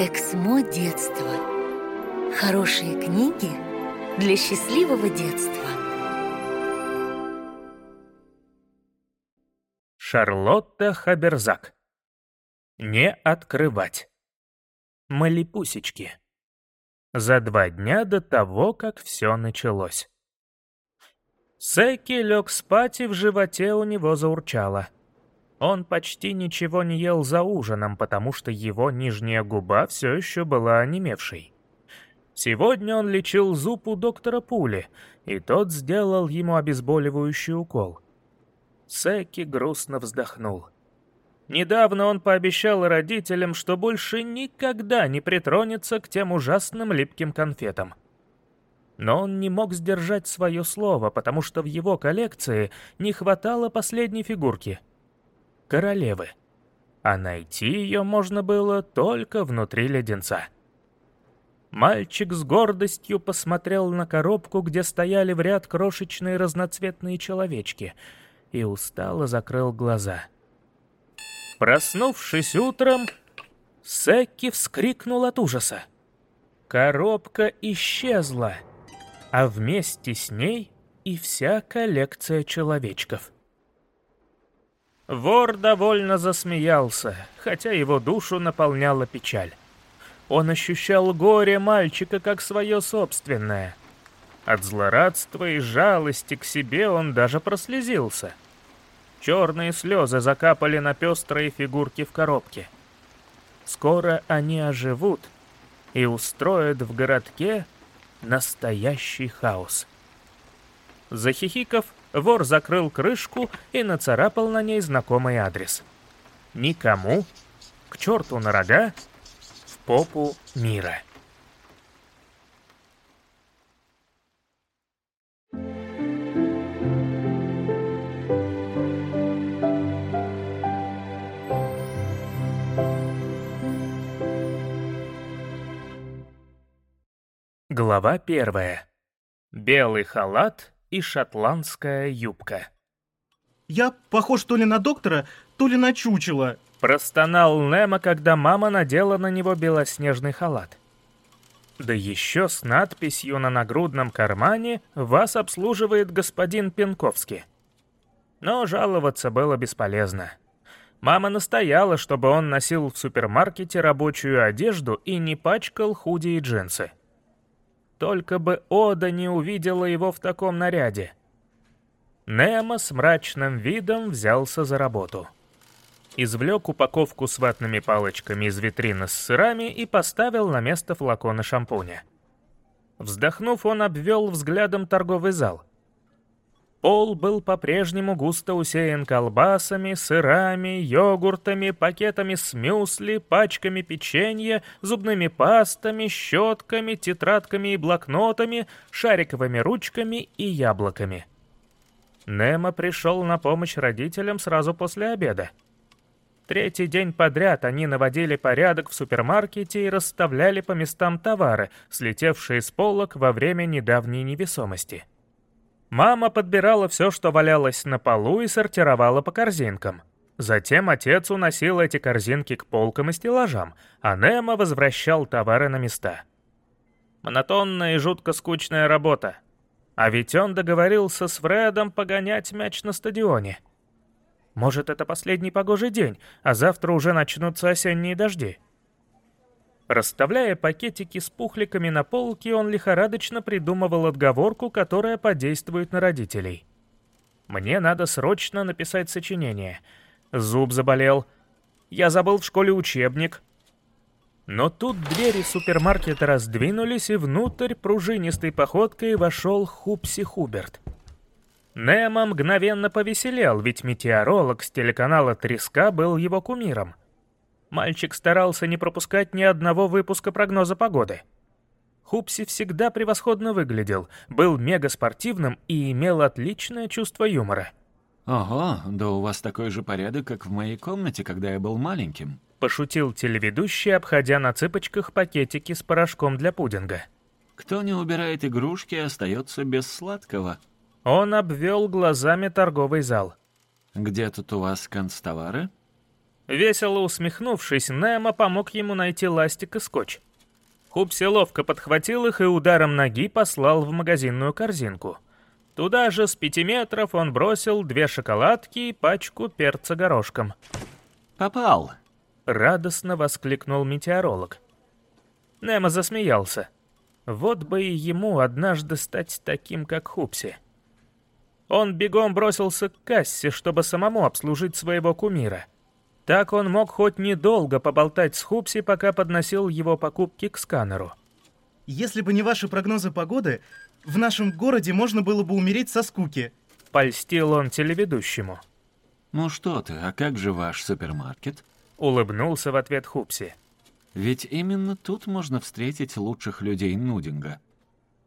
Эксмо детства. Хорошие книги для счастливого детства. Шарлотта Хаберзак. Не открывать. Малипусечки. За два дня до того, как все началось. Секи лег спать, и в животе у него заурчало. Он почти ничего не ел за ужином, потому что его нижняя губа все еще была онемевшей. Сегодня он лечил зуб у доктора Пули, и тот сделал ему обезболивающий укол. Секи грустно вздохнул. Недавно он пообещал родителям, что больше никогда не притронется к тем ужасным липким конфетам. Но он не мог сдержать свое слово, потому что в его коллекции не хватало последней фигурки — королевы. А найти ее можно было только внутри леденца. Мальчик с гордостью посмотрел на коробку, где стояли в ряд крошечные разноцветные человечки, и устало закрыл глаза. Проснувшись утром, Секки вскрикнул от ужаса. Коробка исчезла — а вместе с ней и вся коллекция человечков. Вор довольно засмеялся, хотя его душу наполняла печаль. Он ощущал горе мальчика как свое собственное. От злорадства и жалости к себе он даже прослезился. Черные слезы закапали на пестрые фигурки в коробке. Скоро они оживут и устроят в городке Настоящий хаос. Захихиков, вор закрыл крышку и нацарапал на ней знакомый адрес. Никому, к черту на рога, в попу мира. Глава первая. Белый халат и шотландская юбка. «Я похож то ли на доктора, то ли на чучело», — простонал Немо, когда мама надела на него белоснежный халат. Да еще с надписью на нагрудном кармане «Вас обслуживает господин Пенковский». Но жаловаться было бесполезно. Мама настояла, чтобы он носил в супермаркете рабочую одежду и не пачкал худи и джинсы. Только бы Ода не увидела его в таком наряде. Немо с мрачным видом взялся за работу. Извлек упаковку с ватными палочками из витрины с сырами и поставил на место флаконы шампуня. Вздохнув, он обвел взглядом торговый зал. Пол был по-прежнему густо усеян колбасами, сырами, йогуртами, пакетами с мюсли, пачками печенья, зубными пастами, щетками, тетрадками и блокнотами, шариковыми ручками и яблоками. Немо пришел на помощь родителям сразу после обеда. Третий день подряд они наводили порядок в супермаркете и расставляли по местам товары, слетевшие с полок во время недавней невесомости. Мама подбирала все, что валялось на полу, и сортировала по корзинкам. Затем отец уносил эти корзинки к полкам и стеллажам, а Немо возвращал товары на места. Монотонная и жутко скучная работа. А ведь он договорился с Фредом погонять мяч на стадионе. Может, это последний погожий день, а завтра уже начнутся осенние дожди. Расставляя пакетики с пухликами на полке, он лихорадочно придумывал отговорку, которая подействует на родителей. «Мне надо срочно написать сочинение. Зуб заболел. Я забыл в школе учебник». Но тут двери супермаркета раздвинулись, и внутрь пружинистой походкой вошел Хупси Хуберт. Немо мгновенно повеселел, ведь метеоролог с телеканала «Треска» был его кумиром — Мальчик старался не пропускать ни одного выпуска прогноза погоды. Хупси всегда превосходно выглядел, был мегаспортивным и имел отличное чувство юмора. «Ого, да у вас такой же порядок, как в моей комнате, когда я был маленьким», — пошутил телеведущий, обходя на цыпочках пакетики с порошком для пудинга. «Кто не убирает игрушки, остается без сладкого». Он обвел глазами торговый зал. «Где тут у вас констовары?» Весело усмехнувшись, Немо помог ему найти ластик и скотч. Хупси ловко подхватил их и ударом ноги послал в магазинную корзинку. Туда же с пяти метров он бросил две шоколадки и пачку перца горошком. «Попал!» — радостно воскликнул метеоролог. Немо засмеялся. Вот бы и ему однажды стать таким, как Хупси. Он бегом бросился к кассе, чтобы самому обслужить своего кумира. Так он мог хоть недолго поболтать с Хупси, пока подносил его покупки к сканеру. Если бы не ваши прогнозы погоды, в нашем городе можно было бы умереть со скуки. Польстил он телеведущему. «Ну что ты, а как же ваш супермаркет?» Улыбнулся в ответ Хупси. «Ведь именно тут можно встретить лучших людей Нудинга».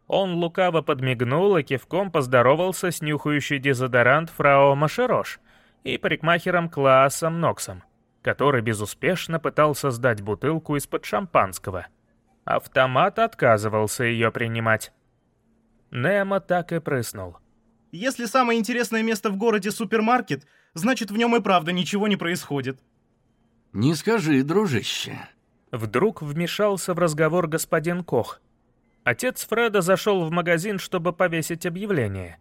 Он лукаво подмигнул и кивком поздоровался с нюхающей дезодорант фрау Машерош и парикмахером Клаасом Ноксом, который безуспешно пытался сдать бутылку из-под шампанского. Автомат отказывался ее принимать. Немо так и прыснул. Если самое интересное место в городе супермаркет, значит в нем и правда ничего не происходит. Не скажи, дружище. Вдруг вмешался в разговор господин Кох. Отец Фреда зашел в магазин, чтобы повесить объявление.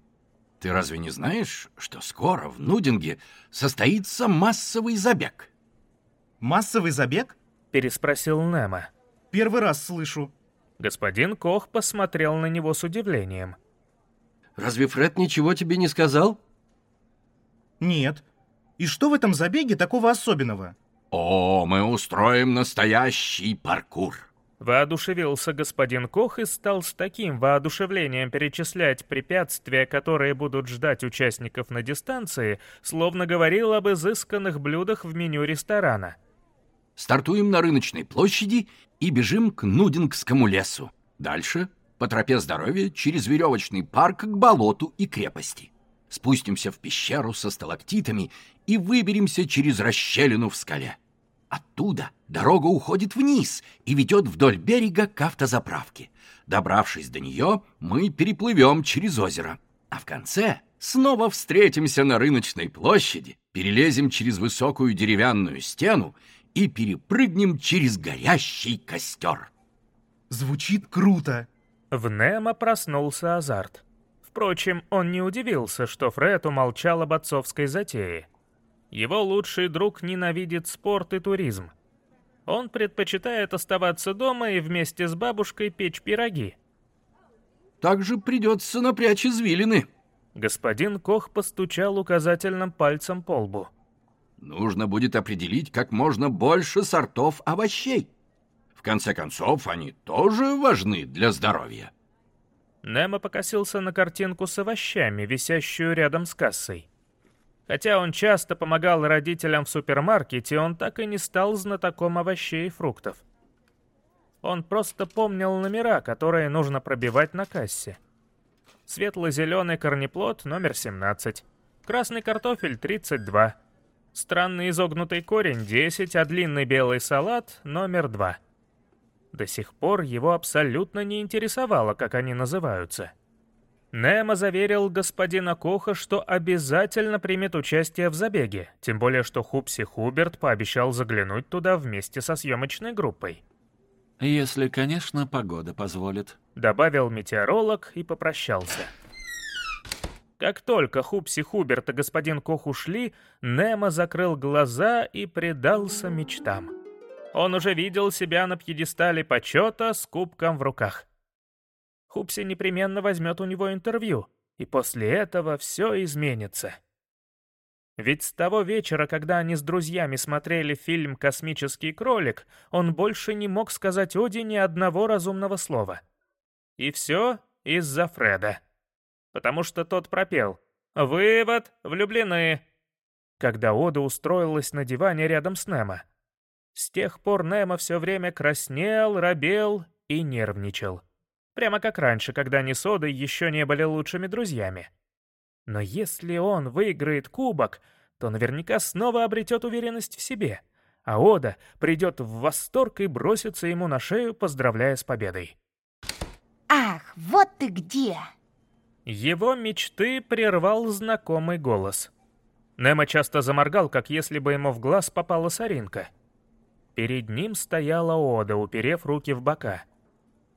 Ты разве не знаешь, что скоро в Нудинге состоится массовый забег? Массовый забег? Переспросил Немо. Первый раз слышу. Господин Кох посмотрел на него с удивлением. Разве Фред ничего тебе не сказал? Нет. И что в этом забеге такого особенного? О, мы устроим настоящий паркур. Воодушевился господин Кох и стал с таким воодушевлением перечислять препятствия, которые будут ждать участников на дистанции, словно говорил об изысканных блюдах в меню ресторана. Стартуем на рыночной площади и бежим к Нудингскому лесу. Дальше по тропе здоровья через веревочный парк к болоту и крепости. Спустимся в пещеру со сталактитами и выберемся через расщелину в скале. Оттуда дорога уходит вниз и ведет вдоль берега к автозаправке. Добравшись до нее, мы переплывем через озеро. А в конце снова встретимся на рыночной площади, перелезем через высокую деревянную стену и перепрыгнем через горящий костер. Звучит круто. В Немо проснулся азарт. Впрочем, он не удивился, что Фред умолчал об отцовской затее. Его лучший друг ненавидит спорт и туризм. Он предпочитает оставаться дома и вместе с бабушкой печь пироги. Также придется напрячь извилины. Господин Кох постучал указательным пальцем по лбу. Нужно будет определить как можно больше сортов овощей. В конце концов, они тоже важны для здоровья. Немо покосился на картинку с овощами, висящую рядом с кассой. Хотя он часто помогал родителям в супермаркете, он так и не стал знатоком овощей и фруктов. Он просто помнил номера, которые нужно пробивать на кассе. Светло-зеленый корнеплод номер 17, красный картофель 32, странный изогнутый корень 10, а длинный белый салат номер 2. До сих пор его абсолютно не интересовало, как они называются. Немо заверил господина Коха, что обязательно примет участие в забеге, тем более что Хупси Хуберт пообещал заглянуть туда вместе со съемочной группой. «Если, конечно, погода позволит», — добавил метеоролог и попрощался. Как только Хупси Хуберт и господин Кох ушли, Немо закрыл глаза и предался мечтам. Он уже видел себя на пьедестале почета с кубком в руках. Хупси непременно возьмет у него интервью, и после этого все изменится. Ведь с того вечера, когда они с друзьями смотрели фильм «Космический кролик», он больше не мог сказать Оди ни одного разумного слова. И все из-за Фреда. Потому что тот пропел «Вывод, влюблены», когда Ода устроилась на диване рядом с Немо. С тех пор Немо все время краснел, робел и нервничал. Прямо как раньше, когда они с Одой еще не были лучшими друзьями. Но если он выиграет кубок, то наверняка снова обретет уверенность в себе, а Ода придет в восторг и бросится ему на шею, поздравляя с победой. Ах, вот ты где! Его мечты прервал знакомый голос. Немо часто заморгал, как если бы ему в глаз попала соринка. Перед ним стояла Ода, уперев руки в бока.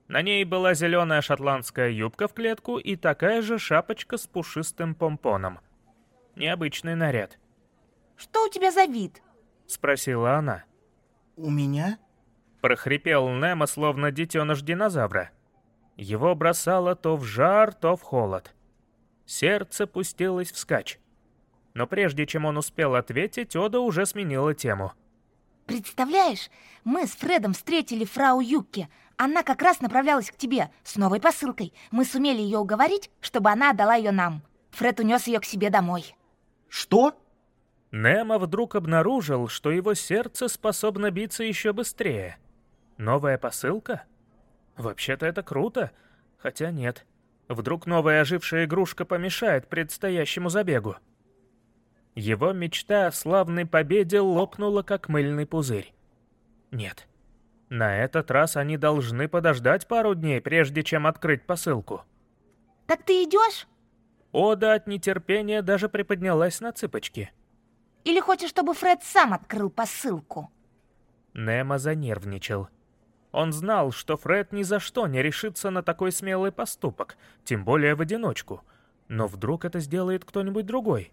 На ней была зеленая шотландская юбка в клетку и такая же шапочка с пушистым помпоном. Необычный наряд. Что у тебя за вид? — спросила она. У меня? Прохрипел Немо, словно детеныш динозавра. Его бросало то в жар, то в холод. Сердце пустилось вскачь. Но прежде чем он успел ответить, Ода уже сменила тему. Представляешь, мы с Фредом встретили фрау Юкки. Она как раз направлялась к тебе с новой посылкой. Мы сумели ее уговорить, чтобы она отдала ее нам. Фред унес ее к себе домой. Что? Немо вдруг обнаружил, что его сердце способно биться еще быстрее. Новая посылка? Вообще-то это круто. Хотя нет. Вдруг новая ожившая игрушка помешает предстоящему забегу. Его мечта о славной победе лопнула, как мыльный пузырь. Нет. На этот раз они должны подождать пару дней, прежде чем открыть посылку. Так ты идешь? Ода от нетерпения даже приподнялась на цыпочки. Или хочешь, чтобы Фред сам открыл посылку? Немо занервничал. Он знал, что Фред ни за что не решится на такой смелый поступок, тем более в одиночку. Но вдруг это сделает кто-нибудь другой?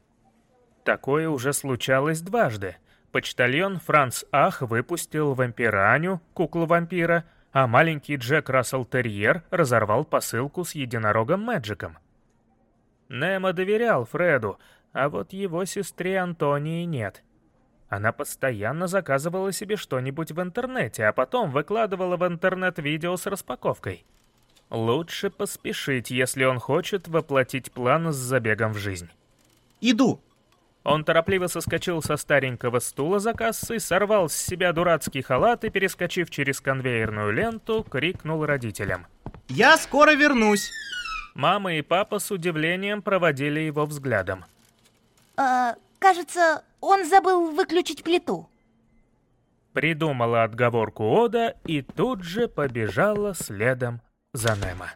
Такое уже случалось дважды. Почтальон Франц Ах выпустил вампираню, куклу-вампира, а маленький Джек Рассел Терьер разорвал посылку с единорогом Мэджиком. Немо доверял Фреду, а вот его сестре Антонии нет. Она постоянно заказывала себе что-нибудь в интернете, а потом выкладывала в интернет видео с распаковкой. Лучше поспешить, если он хочет воплотить план с забегом в жизнь. Иду. Он торопливо соскочил со старенького стула за кассой, сорвал с себя дурацкий халат и, перескочив через конвейерную ленту, крикнул родителям. Я скоро вернусь. Мама и папа с удивлением проводили его взглядом. Э, кажется, он забыл выключить плиту. Придумала отговорку Ода и тут же побежала следом за Немо.